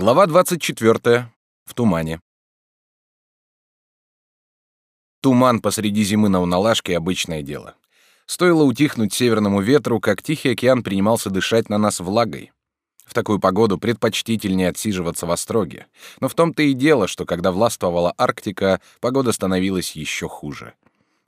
Глава 24. В тумане. Туман посреди зимы на Уналашке — обычное дело. Стоило утихнуть северному ветру, как Тихий океан принимался дышать на нас влагой. В такую погоду предпочтительнее отсиживаться в остроге. Но в том-то и дело, что когда властвовала Арктика, погода становилась еще хуже.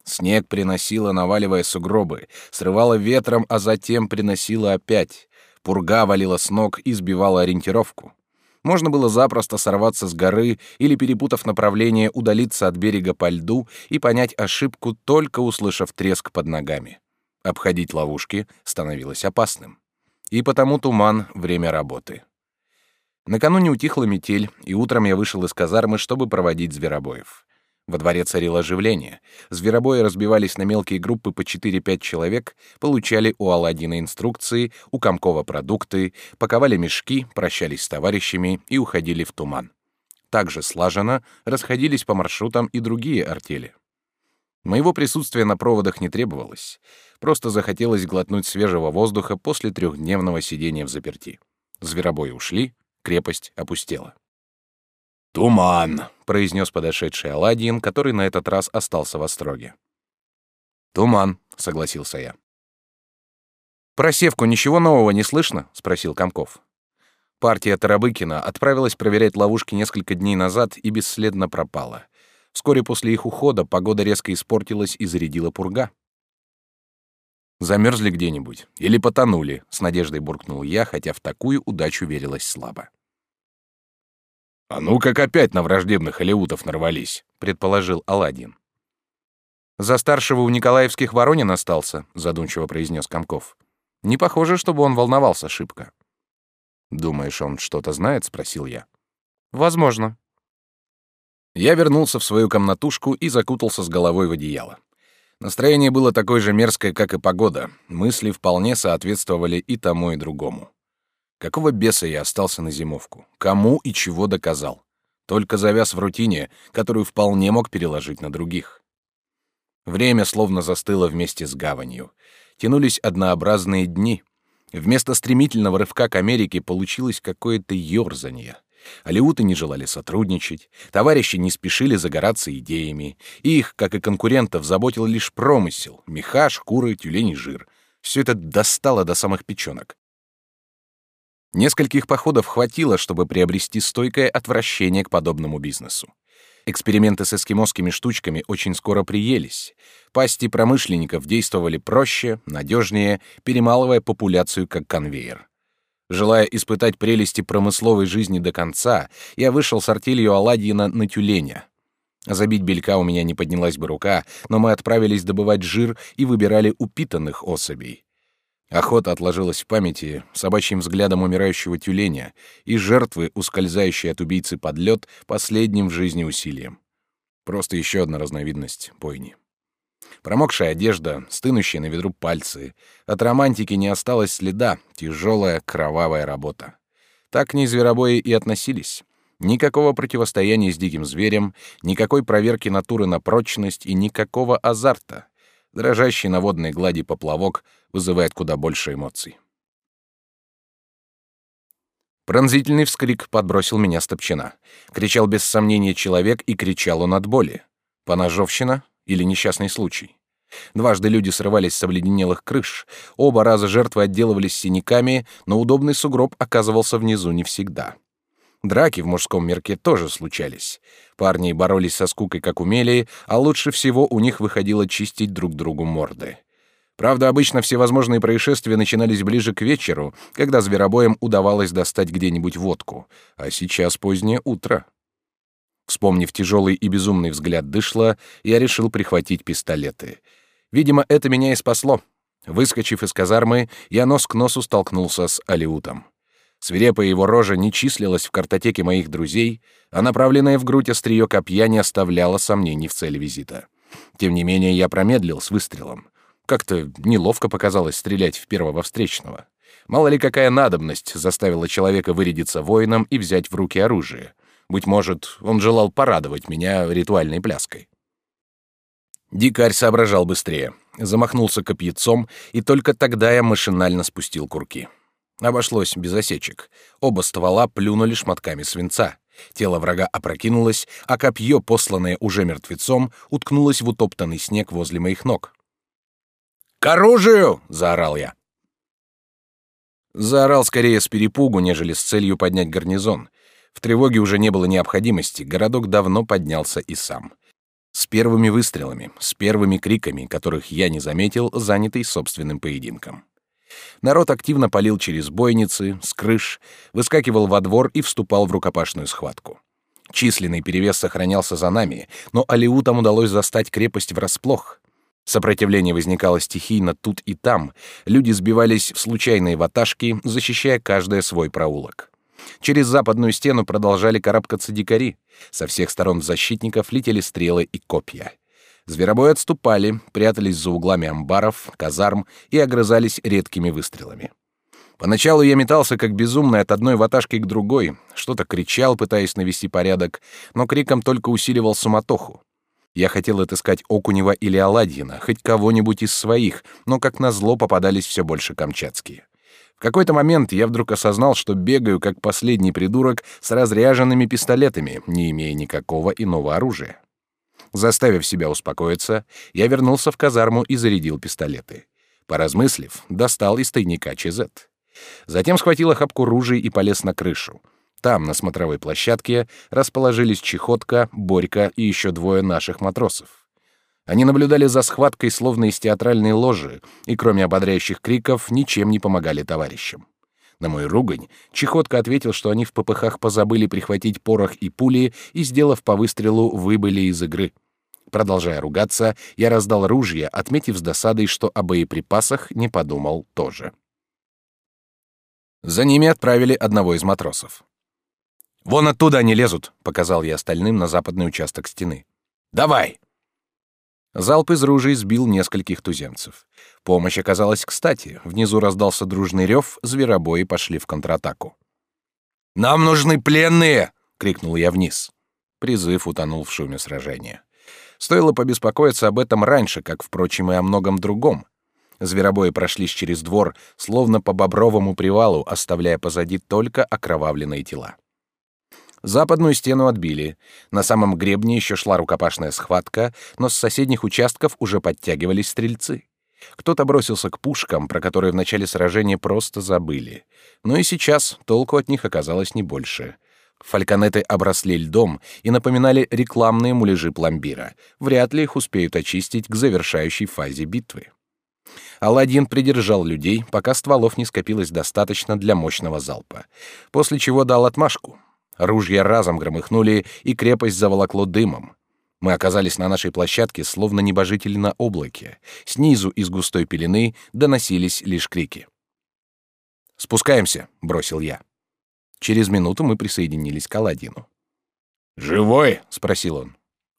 Снег приносила, наваливая сугробы, срывала ветром, а затем приносила опять. Пурга валила с ног и сбивала ориентировку. Можно было запросто сорваться с горы или, перепутав направление, удалиться от берега по льду и понять ошибку, только услышав треск под ногами. Обходить ловушки становилось опасным. И потому туман — время работы. Накануне утихла метель, и утром я вышел из казармы, чтобы проводить зверобоев. Во дворе царило оживление. Зверобои разбивались на мелкие группы по 4-5 человек, получали у Аладдина инструкции, у Комкова продукты, паковали мешки, прощались с товарищами и уходили в туман. Также слаженно расходились по маршрутам и другие артели. Моего присутствия на проводах не требовалось. Просто захотелось глотнуть свежего воздуха после трехдневного сидения в заперти. Зверобои ушли, крепость опустела. «Туман», — произнес подошедший Аладдин, который на этот раз остался в остроге. «Туман», — согласился я. «Про Севку ничего нового не слышно?» — спросил Комков. Партия Тарабыкина отправилась проверять ловушки несколько дней назад и бесследно пропала. Вскоре после их ухода погода резко испортилась и зарядила пурга. «Замерзли где-нибудь? Или потонули?» — с надеждой буркнул я, хотя в такую удачу верилось слабо. «А ну как опять на враждебных алеутов нарвались», — предположил Аладдин. «За старшего у Николаевских Воронин остался», — задумчиво произнес Комков. «Не похоже, чтобы он волновался шибко». «Думаешь, он что-то знает?» — спросил я. «Возможно». Я вернулся в свою комнатушку и закутался с головой в одеяло. Настроение было такое же мерзкое, как и погода. Мысли вполне соответствовали и тому, и другому. Какого беса я остался на зимовку? Кому и чего доказал? Только завяз в рутине, которую вполне мог переложить на других. Время словно застыло вместе с гаванью. Тянулись однообразные дни. Вместо стремительного рывка к Америке получилось какое-то ёрзанье. Алиуты не желали сотрудничать, товарищи не спешили загораться идеями. Их, как и конкурентов, заботил лишь промысел — меха, шкуры, тюлень жир. Все это достало до самых печенок. Нескольких походов хватило, чтобы приобрести стойкое отвращение к подобному бизнесу. Эксперименты с эскимосскими штучками очень скоро приелись. Пасти промышленников действовали проще, надежнее, перемалывая популяцию как конвейер. Желая испытать прелести промысловой жизни до конца, я вышел с артелью Аладдина на тюленя. Забить белька у меня не поднялась бы рука, но мы отправились добывать жир и выбирали упитанных особей. Охота отложилась в памяти собачьим взглядом умирающего тюленя и жертвы, ускользающей от убийцы под лед, последним в жизни усилием. Просто еще одна разновидность бойни. Промокшая одежда, стынущие на ведру пальцы. От романтики не осталось следа, тяжелая кровавая работа. Так к ней зверобои и относились. Никакого противостояния с диким зверем, никакой проверки натуры на прочность и никакого азарта. Дрожащий на водной глади поплавок вызывает куда больше эмоций. Пронзительный вскрик подбросил меня с топчина. Кричал без сомнения человек, и кричал он от боли. Поножовщина или несчастный случай? Дважды люди срывались с обледенелых крыш, оба раза жертвы отделывались синяками, но удобный сугроб оказывался внизу не всегда. Драки в мужском мирке тоже случались. Парни боролись со скукой как умели, а лучше всего у них выходило чистить друг другу морды. Правда, обычно всевозможные происшествия начинались ближе к вечеру, когда зверобоям удавалось достать где-нибудь водку, а сейчас позднее утро. Вспомнив тяжелый и безумный взгляд дышла, я решил прихватить пистолеты. Видимо, это меня и спасло. Выскочив из казармы, я нос к носу столкнулся с Алиутом. Свирепая его рожа не числилась в картотеке моих друзей, а направленная в грудь острие копья не оставляла сомнений в цели визита. Тем не менее, я промедлил с выстрелом. Как-то неловко показалось стрелять в первого встречного. Мало ли какая надобность заставила человека вырядиться воином и взять в руки оружие. Быть может, он желал порадовать меня ритуальной пляской. Дикарь соображал быстрее, замахнулся копьецом, и только тогда я машинально спустил курки. Обошлось без осечек. Оба ствола плюнули шматками свинца. Тело врага опрокинулось, а копье, посланное уже мертвецом, уткнулось в утоптанный снег возле моих ног. «К оружию!» — заорал я. Заорал скорее с перепугу, нежели с целью поднять гарнизон. В тревоге уже не было необходимости, городок давно поднялся и сам. С первыми выстрелами, с первыми криками, которых я не заметил, занятый собственным поединком. Народ активно палил через бойницы, с крыш, выскакивал во двор и вступал в рукопашную схватку. Численный перевес сохранялся за нами, но алиутам удалось застать крепость врасплох. Сопротивление возникало стихийно тут и там, люди сбивались в случайные ваташки, защищая каждый свой проулок. Через западную стену продолжали карабкаться дикари. Со всех сторон защитников летели стрелы и копья. Зверобои отступали, прятались за углами амбаров, казарм и огрызались редкими выстрелами. Поначалу я метался как безумный от одной ваташки к другой, что-то кричал, пытаясь навести порядок, но криком только усиливал суматоху. Я хотел отыскать Окунева или Аладьина, хоть кого-нибудь из своих, но как назло попадались все больше камчатские. В какой-то момент я вдруг осознал, что бегаю как последний придурок с разряженными пистолетами, не имея никакого иного оружия. Заставив себя успокоиться, я вернулся в казарму и зарядил пистолеты. Поразмыслив, достал из тайника ЧЗ. Затем схватил охапку ружей и полез на крышу. Там, на смотровой площадке, расположились Чехотка, Борька и еще двое наших матросов. Они наблюдали за схваткой, словно из театральной ложи, и кроме ободряющих криков ничем не помогали товарищам. На мой ругань Чехотка ответил, что они в попыхах позабыли прихватить порох и пули и, сделав по выстрелу, выбыли из игры. Продолжая ругаться, я раздал ружья, отметив с досадой, что о боеприпасах не подумал тоже. За ними отправили одного из матросов. «Вон оттуда они лезут», — показал я остальным на западный участок стены. «Давай!» Залп из ружей сбил нескольких туземцев. Помощь оказалась кстати. Внизу раздался дружный рев, зверобои пошли в контратаку. «Нам нужны пленные!» — крикнул я вниз. Призыв утонул в шуме сражения. Стоило побеспокоиться об этом раньше, как, впрочем, и о многом другом. Зверобои прошлись через двор, словно по бобровому привалу, оставляя позади только окровавленные тела. Западную стену отбили. На самом гребне еще шла рукопашная схватка, но с соседних участков уже подтягивались стрельцы. Кто-то бросился к пушкам, про которые в начале сражения просто забыли. Но и сейчас толку от них оказалось не больше. Фальконеты обросли льдом и напоминали рекламные муляжи пломбира. Вряд ли их успеют очистить к завершающей фазе битвы. Аладдин придержал людей, пока стволов не скопилось достаточно для мощного залпа, после чего дал отмашку — Ружья разом громыхнули, и крепость заволокло дымом. Мы оказались на нашей площадке, словно небожители на облаке. Снизу из густой пелены доносились лишь крики. «Спускаемся», — бросил я. Через минуту мы присоединились к Аладдину. «Живой?» — спросил он.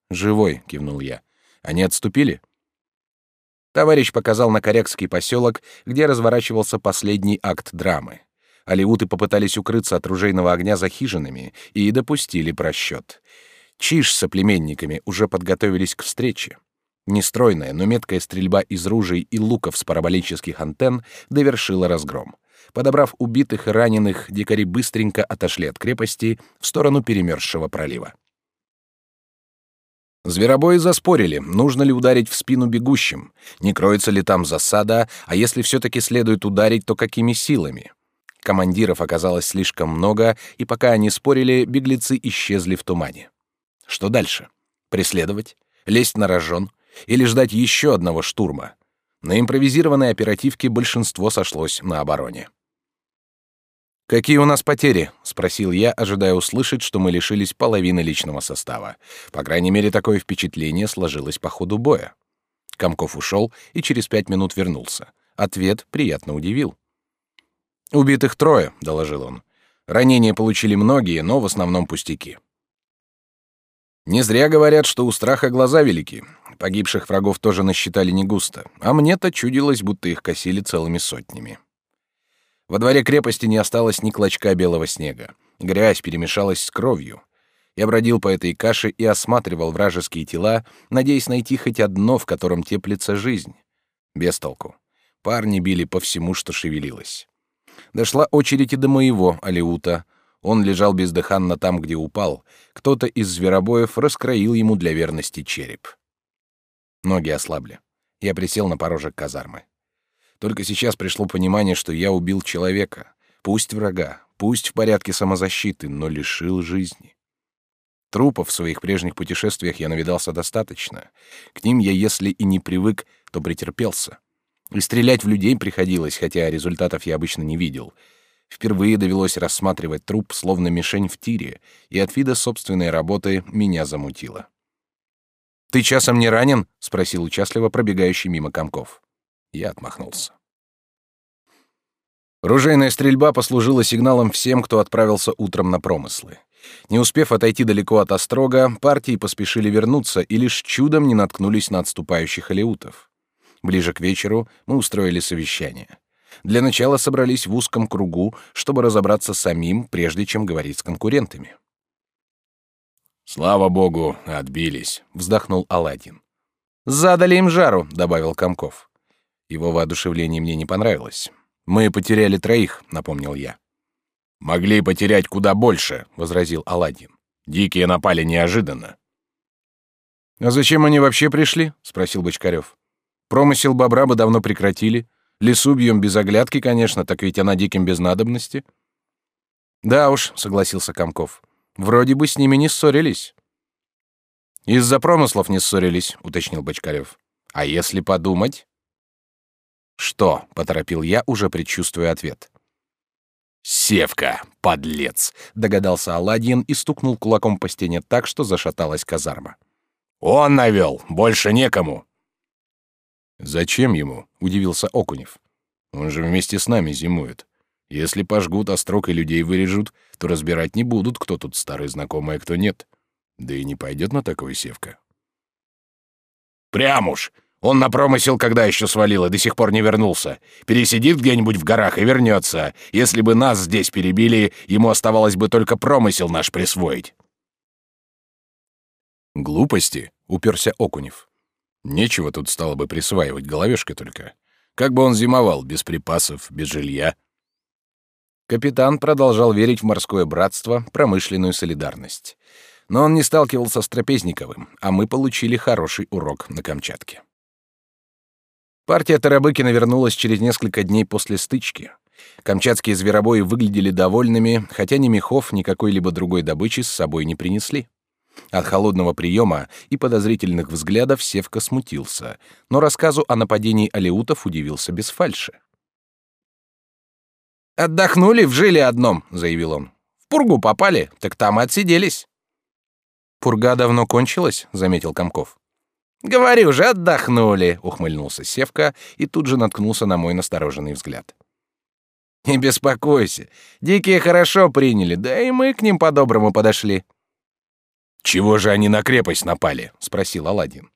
«Живой», — кивнул я. «Они отступили?» Товарищ показал на корякский поселок, где разворачивался последний акт драмы. Алиуты попытались укрыться от ружейного огня за хижинами и допустили просчет. Чиж с соплеменниками уже подготовились к встрече. Нестройная, но меткая стрельба из ружей и луков с параболических антенн довершила разгром. Подобрав убитых и раненых, дикари быстренько отошли от крепости в сторону перемерзшего пролива. Зверобои заспорили, нужно ли ударить в спину бегущим, не кроется ли там засада, а если все-таки следует ударить, то какими силами. Командиров оказалось слишком много, и пока они спорили, беглецы исчезли в тумане. Что дальше? Преследовать? Лезть на рожон? Или ждать еще одного штурма? На импровизированной оперативке большинство сошлось на обороне. «Какие у нас потери?» — спросил я, ожидая услышать, что мы лишились половины личного состава. По крайней мере, такое впечатление сложилось по ходу боя. Комков ушел и через пять минут вернулся. Ответ приятно удивил. «Убитых трое», — доложил он. «Ранения получили многие, но в основном пустяки». Не зря говорят, что у страха глаза велики. Погибших врагов тоже насчитали не густо, а мне-то чудилось, будто их косили целыми сотнями. Во дворе крепости не осталось ни клочка белого снега. Грязь перемешалась с кровью. Я бродил по этой каше и осматривал вражеские тела, надеясь найти хоть одно, в котором теплится жизнь. Без толку. Парни били по всему, что шевелилось. Дошла очередь и до моего Алиута. Он лежал бездыханно там, где упал. Кто-то из зверобоев раскроил ему для верности череп. Ноги ослабли. Я присел на порожек казармы. Только сейчас пришло понимание, что я убил человека. Пусть врага, пусть в порядке самозащиты, но лишил жизни. Трупов в своих прежних путешествиях я навидался достаточно. К ним я, если и не привык, то претерпелся. И стрелять в людей приходилось, хотя результатов я обычно не видел. Впервые довелось рассматривать труп словно мишень в тире, и от вида собственной работы меня замутило. «Ты часом не ранен?» — спросил участливо пробегающий мимо комков. Я отмахнулся. Ружейная стрельба послужила сигналом всем, кто отправился утром на промыслы. Не успев отойти далеко от острога, партии поспешили вернуться и лишь чудом не наткнулись на отступающих алеутов. Ближе к вечеру мы устроили совещание. Для начала собрались в узком кругу, чтобы разобраться самим, прежде чем говорить с конкурентами. «Слава богу, отбились», — вздохнул Аладдин. «Задали им жару», — добавил Комков. Его воодушевление мне не понравилось. «Мы потеряли троих», — напомнил я. «Могли потерять куда больше», — возразил Аладдин. «Дикие напали неожиданно». «А зачем они вообще пришли?» — спросил Бочкарев. «Промысел бобра бы давно прекратили. Лесу бьем без оглядки, конечно, так ведь она диким без надобности». «Да уж», — согласился Комков. «Вроде бы с ними не ссорились». «Из-за промыслов не ссорились», — уточнил Бочкарев. «А если подумать?» «Что?» — поторопил я, уже предчувствуя ответ. «Севка, подлец!» — догадался Аладдин и стукнул кулаком по стене так, что зашаталась казарма. «Он навел, больше некому!» «Зачем ему?» — удивился Окунев. «Он же вместе с нами зимует. Если пожгут острог и людей вырежут, то разбирать не будут, кто тут старый знакомый, а кто нет. Да и не пойдет на такой Севка». «Прям уж! Он на промысел когда еще свалил и до сих пор не вернулся. Пересидит где-нибудь в горах и вернется. Если бы нас здесь перебили, ему оставалось бы только промысел наш присвоить». «Глупости», — уперся Окунев. «Нечего тут стало бы присваивать, головешка только. Как бы он зимовал, без припасов, без жилья». Капитан продолжал верить в морское братство, промышленную солидарность. Но он не сталкивался с Трапезниковым, а мы получили хороший урок на Камчатке. Партия Тарабыкина вернулась через несколько дней после стычки. Камчатские зверобои выглядели довольными, хотя ни мехов, ни какой-либо другой добычи с собой не принесли. От холодного приема и подозрительных взглядов Севка смутился, но рассказу о нападении алеутов удивился без фальши. «Отдохнули в жиле одном», — заявил он. «В пургу попали, так там и отсиделись». «Пурга давно кончилась», — заметил Комков. «Говорю же, отдохнули», — ухмыльнулся Севка и тут же наткнулся на мой настороженный взгляд. «Не беспокойся, дикие хорошо приняли, да и мы к ним по-доброму подошли». «Чего же они на крепость напали?» — спросил Аладдин.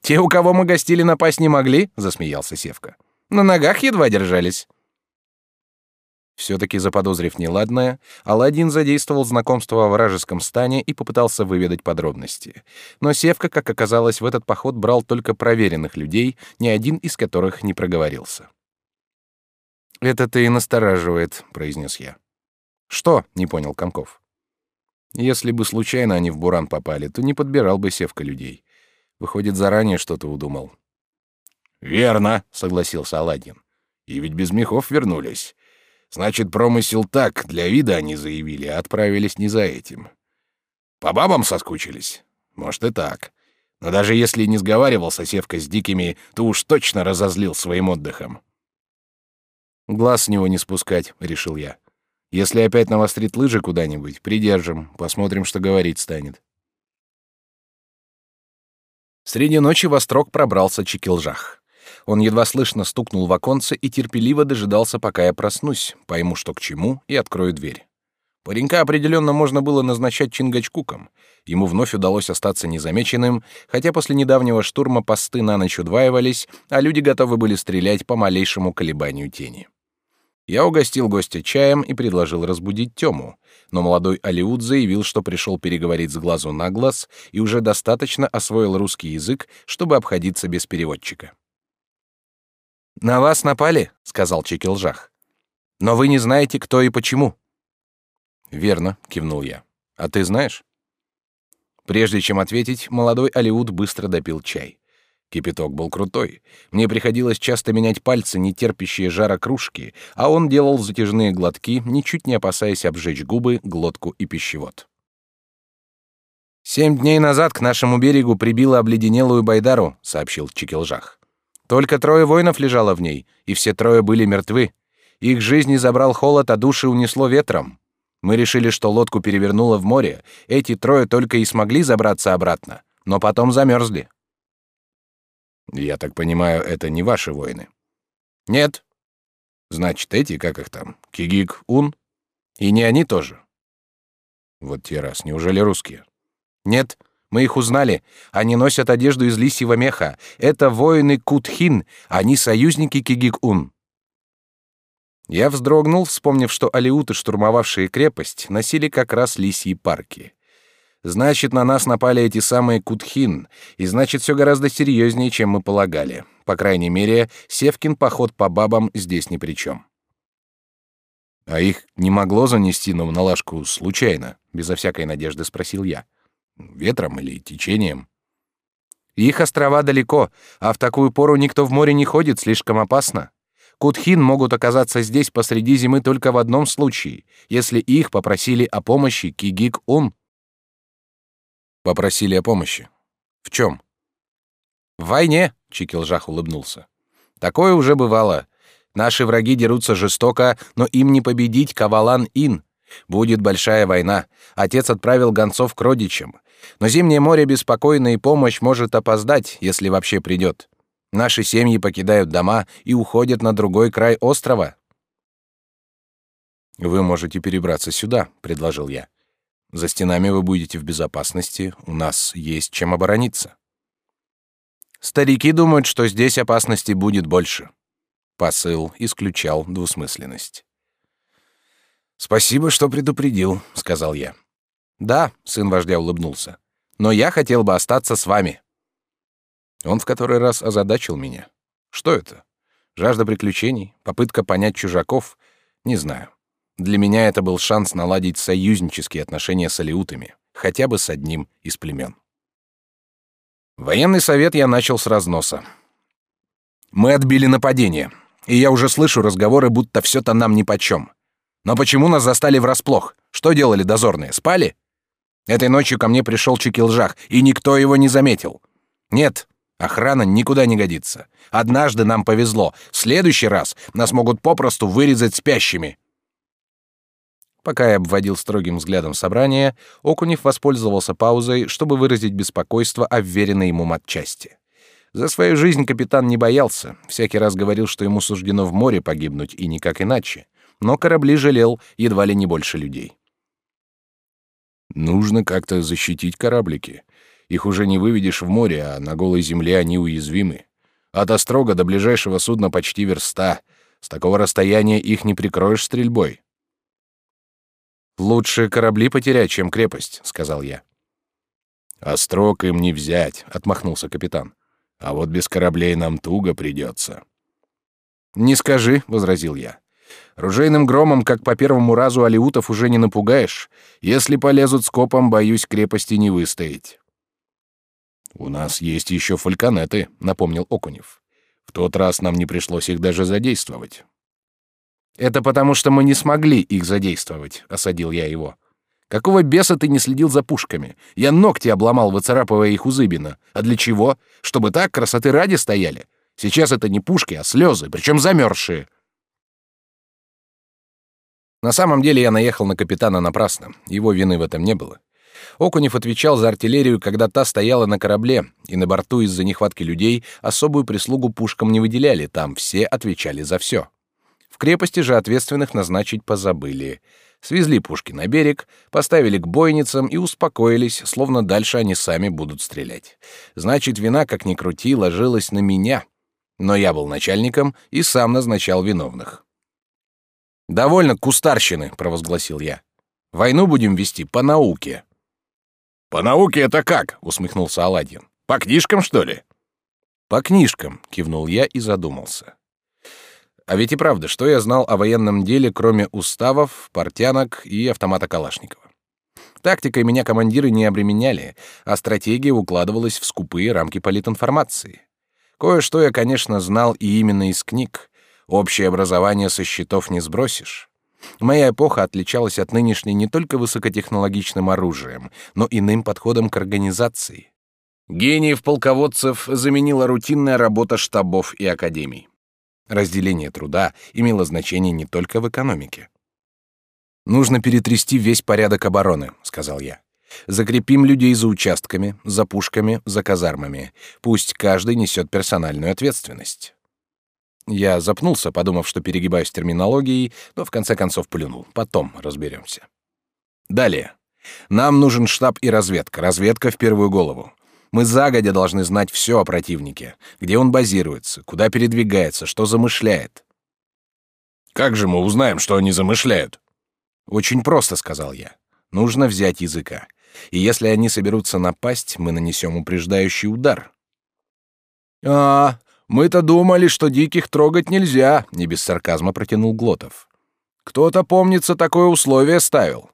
«Те, у кого мы гостили, напасть не могли», — засмеялся Севка. «На ногах едва держались». Все-таки заподозрив неладное, Аладдин задействовал знакомство о вражеском стане и попытался выведать подробности. Но Севка, как оказалось, в этот поход брал только проверенных людей, ни один из которых не проговорился. «Это-то и настораживает», — произнес я. «Что?» — не понял Комков. «Если бы случайно они в буран попали, то не подбирал бы Севка людей. Выходит, заранее что-то удумал». «Верно», — согласился Аладдин. «И ведь без мехов вернулись. Значит, промысел так, для вида они заявили, а отправились не за этим. По бабам соскучились? Может и так. Но даже если не сговаривался Севка с дикими, то уж точно разозлил своим отдыхом. «Глаз с него не спускать», — решил я. «Если опять навострит лыжи куда-нибудь, придержим, посмотрим, что говорить станет». Среди ночи во строк пробрался Чекилжах. Он едва слышно стукнул в оконце и терпеливо дожидался, пока я проснусь, пойму, что к чему, и открою дверь. Паренька определенно можно было назначать Чингачкуком. Ему вновь удалось остаться незамеченным, хотя после недавнего штурма посты на ночь удваивались, а люди готовы были стрелять по малейшему колебанию тени. Я угостил гостя чаем и предложил разбудить Тему, но молодой Алиут заявил, что пришел переговорить с глазу на глаз и уже достаточно освоил русский язык, чтобы обходиться без переводчика. «На вас напали?» — сказал Чекилжах. Но вы не знаете, кто и почему. Верно, кивнул я. А ты знаешь? Прежде чем ответить, молодой Алиут быстро допил чай. Кипяток был крутой. Мне приходилось часто менять пальцы, не терпящие жара кружки, а он делал затяжные глотки, ничуть не опасаясь обжечь губы, глотку и пищевод. «Семь дней назад к нашему берегу прибило обледенелую байдару», — сообщил Чикилжах. «Только трое воинов лежало в ней, и все трое были мертвы. Их жизни забрал холод, а души унесло ветром. Мы решили, что лодку перевернуло в море. Эти трое только и смогли забраться обратно, но потом замерзли. Я так понимаю, это не ваши воины? Нет. Значит, эти, как их там, Кигик, Ун? И не они тоже? Вот те раз, неужели русские? Нет, мы их узнали. Они носят одежду из лисьего меха. Это воины Кутхин, они союзники Кигик-Ун. Я вздрогнул, вспомнив, что алиуты, штурмовавшие крепость, носили как раз лисьи парки. Значит, на нас напали эти самые Кутхин, и значит, все гораздо серьезнее, чем мы полагали. По крайней мере, Севкин поход по бабам здесь ни при чем. А их не могло занести на налажку случайно, безо всякой надежды спросил я. Ветром или течением? Их острова далеко, а в такую пору никто в море не ходит, слишком опасно. Кутхин могут оказаться здесь посреди зимы только в одном случае, если их попросили о помощи Кигик-Ун. Попросили о помощи. В чем? В войне, Чикилжах улыбнулся. Такое уже бывало. Наши враги дерутся жестоко, но им не победить Кавалан-Ин. Будет большая война. Отец отправил гонцов к родичам. Но зимнее море беспокойно, и помощь может опоздать, если вообще придет. Наши семьи покидают дома и уходят на другой край острова. Вы можете перебраться сюда, предложил я. За стенами вы будете в безопасности, у нас есть чем оборониться. Старики думают, что здесь опасности будет больше. Посыл исключал двусмысленность. Спасибо, что предупредил, сказал я. Да, сын вождя улыбнулся. Но я хотел бы остаться с вами. Он в который раз озадачил меня. Что это? Жажда приключений, попытка понять чужаков, не знаю. Для меня это был шанс наладить союзнические отношения с алиутами, хотя бы с одним из племен. Военный совет я начал с разноса. Мы отбили нападение, и я уже слышу разговоры, будто все-то нам нипочем. Но почему нас застали врасплох? Что делали дозорные? Спали? Этой ночью ко мне пришел Чекилжах, и никто его не заметил. Нет, охрана никуда не годится. Однажды нам повезло, в следующий раз нас могут попросту вырезать спящими. Пока я обводил строгим взглядом собрание, Окунев воспользовался паузой, чтобы выразить беспокойство о вверенной ему матчасти. За свою жизнь капитан не боялся, всякий раз говорил, что ему суждено в море погибнуть и никак иначе, но корабли жалел едва ли не больше людей. Нужно как-то защитить кораблики. Их уже не выведешь в море, а на голой земле они уязвимы. От острога до ближайшего судна почти верста. С такого расстояния их не прикроешь стрельбой. Лучше корабли потерять, чем крепость, сказал я. Острог им не взять, отмахнулся капитан. А вот без кораблей нам туго придется. Не скажи, возразил я. Ружейным громом, как по первому разу алиутов уже не напугаешь. Если полезут скопом, боюсь, крепости не выстоять. У нас есть еще фальконеты, напомнил Окунев. В тот раз нам не пришлось их даже задействовать. Это потому, что мы не смогли их задействовать, осадил я его. Какого беса ты не следил за пушками? Я ногти обломал, выцарапывая их у Зыбина. А для чего? Чтобы так красоты ради стояли. Сейчас это не пушки, а слезы, причем замерзшие. На самом деле я наехал на капитана напрасно. Его вины в этом не было. Окунев отвечал за артиллерию, когда та стояла на корабле, и на борту из-за нехватки людей особую прислугу пушкам не выделяли, там все отвечали за все. В крепости же ответственных назначить позабыли. Свезли пушки на берег, поставили к бойницам и успокоились, словно дальше они сами будут стрелять. Значит, вина, как ни крути, ложилась на меня. Но я был начальником и сам назначал виновных. «Довольно кустарщины», — провозгласил я. «Войну будем вести по науке». «По науке это как?» — усмехнулся Аладдин. «По книжкам, что ли?» «По книжкам», — кивнул я и задумался. А ведь и правда, что я знал о военном деле, кроме уставов, портянок и автомата Калашникова? Тактикой меня командиры не обременяли, а стратегия укладывалась в скупые рамки политинформации. Кое-что я, конечно, знал и именно из книг. Общее образование со счетов не сбросишь. Моя эпоха отличалась от нынешней не только высокотехнологичным оружием, но иным подходом к организации. Гениев полководцев заменила рутинная работа штабов и академий. Разделение труда имело значение не только в экономике. Нужно перетрясти весь порядок обороны, сказал я. Закрепим людей за участками, за пушками, за казармами. Пусть каждый несет персональную ответственность. Я запнулся, подумав, что перегибаюсь терминологией, но в конце концов плюнул. Потом разберемся. Далее. Нам нужен штаб и разведка. Разведка в первую голову. Мы загодя должны знать все о противнике, где он базируется, куда передвигается, что замышляет. Как же мы узнаем, что они замышляют? Очень просто, сказал я. Нужно взять языка. И если они соберутся напасть, мы нанесем упреждающий удар. А, мы-то думали, что диких трогать нельзя, не без сарказма протянул Глотов. Кто-то, помнится, такое условие ставил.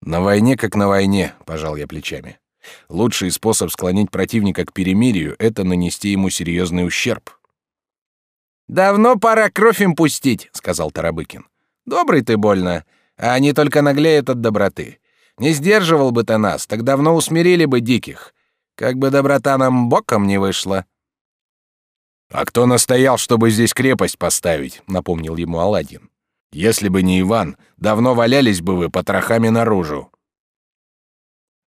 На войне как на войне, пожал я плечами. Лучший способ склонить противника к перемирию — это нанести ему серьезный ущерб. «Давно пора кровь им пустить», — сказал Тарабыкин. Добрый ты больно, а они только наглеют от доброты. Не сдерживал бы ты нас, так давно усмирили бы диких. Как бы доброта нам боком не вышла. А кто настоял, чтобы здесь крепость поставить? напомнил ему Аладдин. Если бы не Иван, давно валялись бы вы потрохами наружу.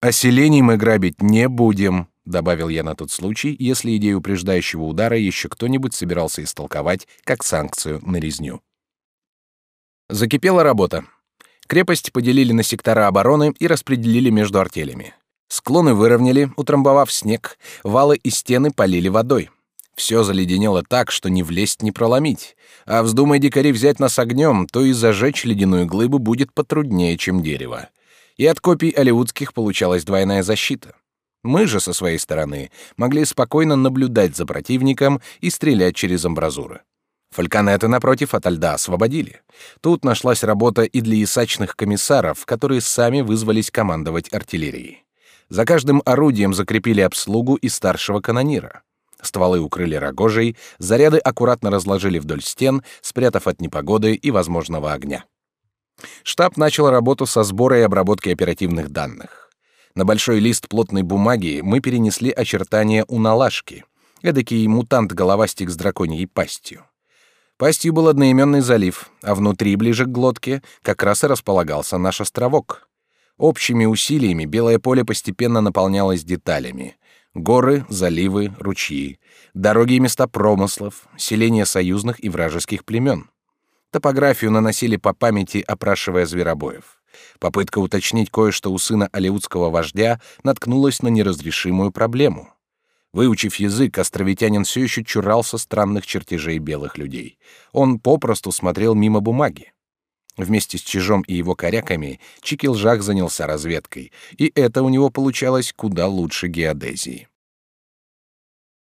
Оселений мы грабить не будем, добавил я на тот случай, если идею упреждающего удара еще кто-нибудь собирался истолковать как санкцию на резню. Закипела работа. Крепость поделили на сектора обороны и распределили между артелями. Склоны выровняли, утрамбовав снег, валы и стены полили водой. Все заледенело так, что ни влезть, ни проломить. А вздумай дикари взять нас огнем, то и зажечь ледяную глыбу будет потруднее, чем дерево. И от копий алиутских получалась двойная защита. Мы же, со своей стороны, могли спокойно наблюдать за противником и стрелять через амбразуры. Фальконеты, напротив, ото льда освободили. Тут нашлась работа и для ясачных комиссаров, которые сами вызвались командовать артиллерией. За каждым орудием закрепили обслугу и старшего канонира. Стволы укрыли рогожей, заряды аккуратно разложили вдоль стен, спрятав от непогоды и возможного огня. Штаб начал работу со сбора и обработки оперативных данных. На большой лист плотной бумаги мы перенесли очертания уналашки, эдакий мутант-головастик с драконьей пастью. Пастью был одноименный залив, а внутри, ближе к глотке, как раз и располагался наш островок. Общими усилиями белое поле постепенно наполнялось деталями. Горы, заливы, ручьи, дороги и места промыслов, селения союзных и вражеских племен. Топографию наносили по памяти, опрашивая зверобоев. Попытка уточнить кое-что у сына алеутского вождя наткнулась на неразрешимую проблему. Выучив язык, островитянин все еще чурался странных чертежей белых людей. Он попросту смотрел мимо бумаги. Вместе с чижом и его коряками Чикилжах занялся разведкой, и это у него получалось куда лучше геодезии.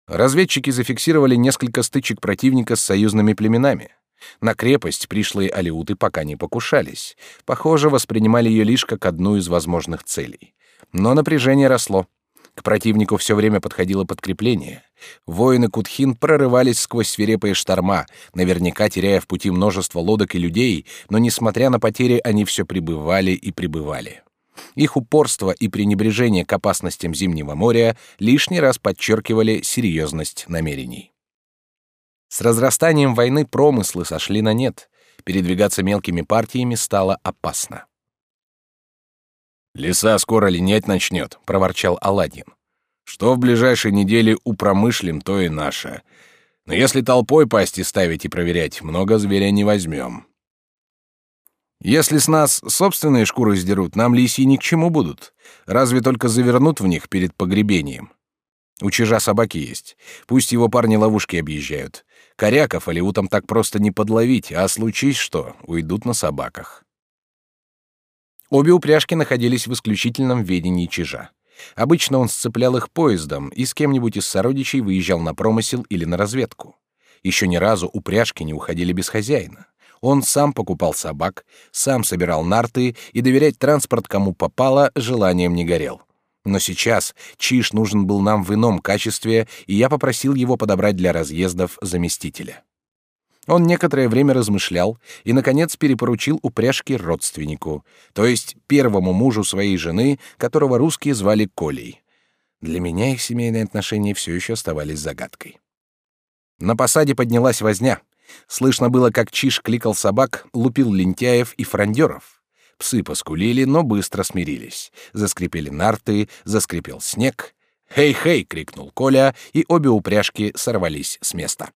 Разведчики зафиксировали несколько стычек противника с союзными племенами. На крепость пришлые алиуты пока не покушались. Похоже, воспринимали ее лишь как одну из возможных целей. Но напряжение росло. К противнику все время подходило подкрепление. Воины Кутхин прорывались сквозь свирепые шторма, наверняка теряя в пути множество лодок и людей, но, несмотря на потери, они все прибывали и прибывали. Их упорство и пренебрежение к опасностям Зимнего моря лишний раз подчеркивали серьезность намерений. С разрастанием войны промыслы сошли на нет. Передвигаться мелкими партиями стало опасно. «Леса скоро линять начнет», — проворчал Аладдин. «Что в ближайшей неделе упромышлим, то и наше. Но если толпой пасти ставить и проверять, много зверя не возьмем». «Если с нас собственные шкуры сдерут, нам лисьи ни к чему будут. Разве только завернут в них перед погребением. У чижа собаки есть. Пусть его парни ловушки объезжают. Коряков алиутам так просто не подловить, а случись что, уйдут на собаках». Обе упряжки находились в исключительном ведении чижа. Обычно он сцеплял их поездом и с кем-нибудь из сородичей выезжал на промысел или на разведку. Еще ни разу упряжки не уходили без хозяина. Он сам покупал собак, сам собирал нарты и доверять транспорт кому попало желанием не горел. Но сейчас Чиш нужен был нам в ином качестве, и я попросил его подобрать для разъездов заместителя. Он некоторое время размышлял и, наконец, перепоручил упряжки родственнику, то есть первому мужу своей жены, которого русские звали Колей. Для меня их семейные отношения все еще оставались загадкой. На посаде поднялась возня. Слышно было, как Чиш кликал собак, лупил лентяев и фрондеров. Псы поскулили, но быстро смирились. Заскрипели нарты, заскрипел снег. «Хей-хей!» — крикнул Коля, и обе упряжки сорвались с места.